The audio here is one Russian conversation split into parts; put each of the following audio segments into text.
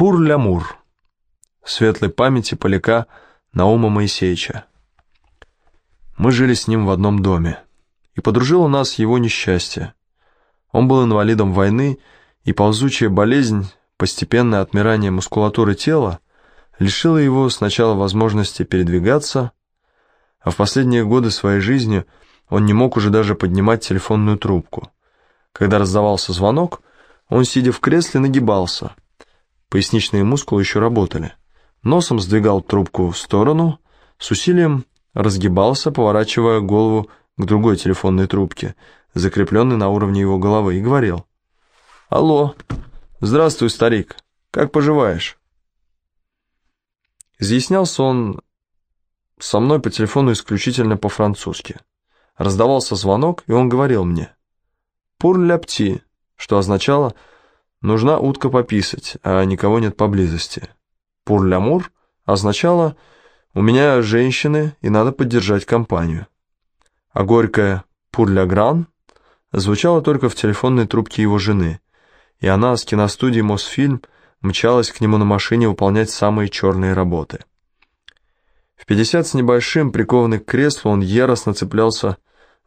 Пур-лямур. Светлой памяти поляка Наума Моисеевича. Мы жили с ним в одном доме, и подружило нас его несчастье. Он был инвалидом войны, и ползучая болезнь, постепенное отмирание мускулатуры тела лишило его сначала возможности передвигаться, а в последние годы своей жизни он не мог уже даже поднимать телефонную трубку. Когда раздавался звонок, он, сидя в кресле, нагибался. Поясничные мускулы еще работали. Носом сдвигал трубку в сторону, с усилием разгибался, поворачивая голову к другой телефонной трубке, закрепленной на уровне его головы, и говорил. «Алло, здравствуй, старик, как поживаешь?» Изъяснялся он со мной по телефону исключительно по-французски. Раздавался звонок, и он говорил мне «Пур ляпти», что означало «нужна утка пописать, а никого нет поблизости». «Пур лямур» означало «у меня женщины, и надо поддержать компанию». А горькое «пур ля гран» звучало только в телефонной трубке его жены, и она с киностудии «Мосфильм» мчалась к нему на машине выполнять самые черные работы. В пятьдесят с небольшим, прикованный к креслу, он яростно цеплялся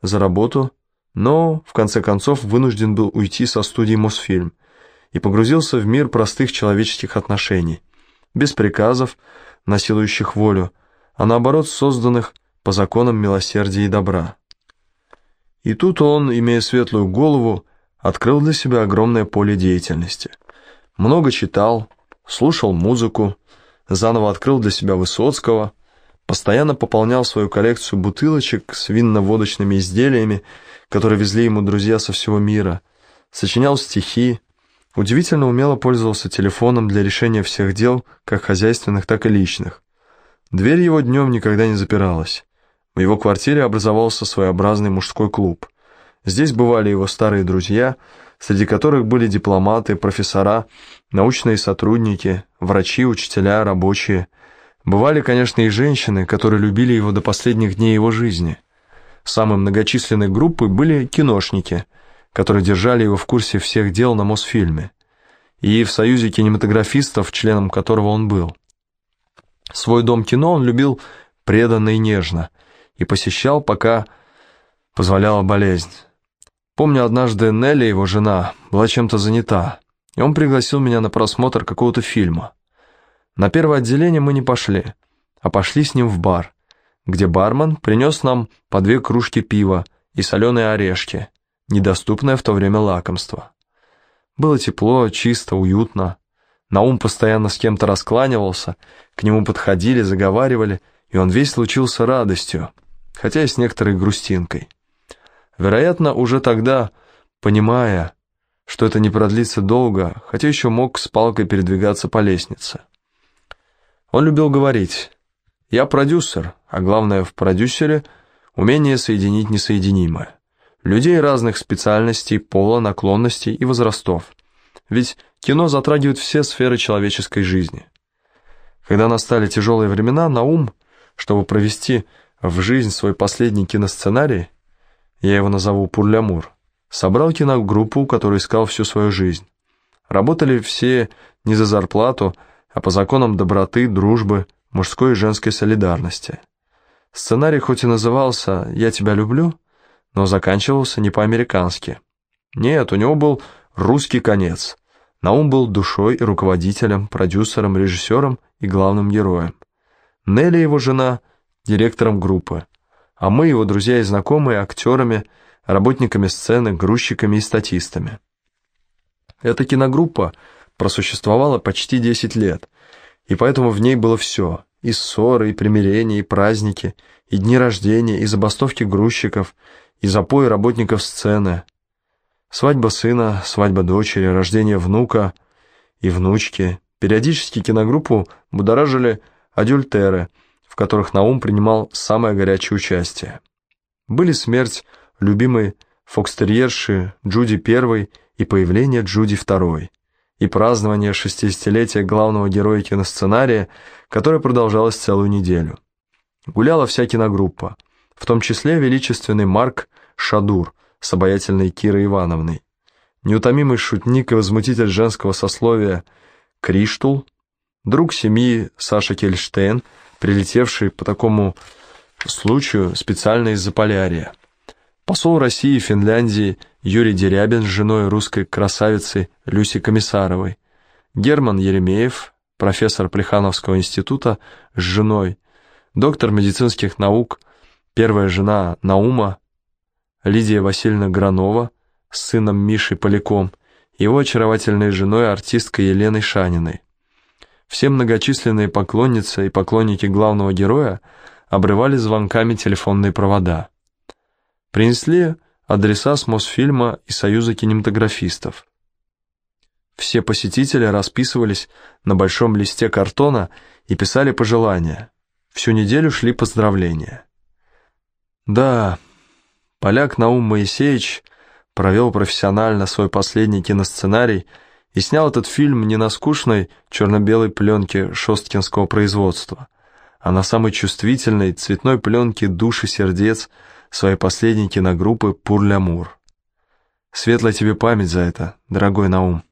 за работу, но, в конце концов, вынужден был уйти со студии «Мосфильм» и погрузился в мир простых человеческих отношений, без приказов, насилующих волю, а наоборот созданных по законам милосердия и добра. И тут он, имея светлую голову, открыл для себя огромное поле деятельности. Много читал, слушал музыку, заново открыл для себя Высоцкого – постоянно пополнял свою коллекцию бутылочек с винно-водочными изделиями, которые везли ему друзья со всего мира, сочинял стихи, удивительно умело пользовался телефоном для решения всех дел, как хозяйственных, так и личных. Дверь его днем никогда не запиралась. В его квартире образовался своеобразный мужской клуб. Здесь бывали его старые друзья, среди которых были дипломаты, профессора, научные сотрудники, врачи, учителя, рабочие – Бывали, конечно, и женщины, которые любили его до последних дней его жизни. Самой многочисленной группой были киношники, которые держали его в курсе всех дел на Мосфильме, и в Союзе кинематографистов, членом которого он был. Свой дом кино он любил преданно и нежно, и посещал, пока позволяла болезнь. Помню, однажды Нелли, его жена, была чем-то занята, и он пригласил меня на просмотр какого-то фильма. На первое отделение мы не пошли, а пошли с ним в бар, где бармен принес нам по две кружки пива и соленые орешки, недоступное в то время лакомство. Было тепло, чисто, уютно. Наум постоянно с кем-то раскланивался, к нему подходили, заговаривали, и он весь лучился радостью, хотя и с некоторой грустинкой. Вероятно, уже тогда, понимая, что это не продлится долго, хотя еще мог с палкой передвигаться по лестнице. Он любил говорить «Я продюсер, а главное в продюсере – умение соединить несоединимое. Людей разных специальностей, пола, наклонностей и возрастов. Ведь кино затрагивает все сферы человеческой жизни. Когда настали тяжелые времена, Наум, чтобы провести в жизнь свой последний киносценарий, я его назову «Пурлямур», собрал киногруппу, которую искал всю свою жизнь. Работали все не за зарплату, а по законам доброты, дружбы, мужской и женской солидарности. Сценарий хоть и назывался «Я тебя люблю», но заканчивался не по-американски. Нет, у него был русский конец. Наум был душой и руководителем, продюсером, режиссером и главным героем. Нелли, его жена, директором группы, а мы, его друзья и знакомые, актерами, работниками сцены, грузчиками и статистами. Эта киногруппа – просуществовала почти 10 лет, и поэтому в ней было все – и ссоры, и примирения, и праздники, и дни рождения, и забастовки грузчиков, и запои работников сцены, свадьба сына, свадьба дочери, рождение внука и внучки. Периодически киногруппу будоражили адюльтеры, в которых Наум принимал самое горячее участие. Были смерть любимой фокстерьерши Джуди I и появление Джуди II и празднование шестидесятилетия главного героя киносценария, которое продолжалось целую неделю. Гуляла вся киногруппа, в том числе величественный Марк Шадур с обаятельной Кирой Ивановной, неутомимый шутник и возмутитель женского сословия Криштул, друг семьи Саша Кельштейн, прилетевший по такому случаю специально из Заполярья. Посол России и Финляндии Юрий Дерябин с женой русской красавицей Люси Комиссаровой, Герман Еремеев, профессор Плехановского института с женой, доктор медицинских наук, первая жена Наума, Лидия Васильевна Гранова с сыном Мишей Поляком, его очаровательной женой артисткой Еленой Шаниной. Все многочисленные поклонницы и поклонники главного героя обрывали звонками телефонные провода. Принесли адреса с Мосфильма и Союза кинематографистов. Все посетители расписывались на большом листе картона и писали пожелания. Всю неделю шли поздравления. Да, поляк Наум Моисеевич провел профессионально свой последний киносценарий и снял этот фильм не на скучной черно-белой пленке шосткинского производства, а на самой чувствительной цветной пленке души сердец своей последней киногруппы «Пур-лямур». Светлая тебе память за это, дорогой Наум.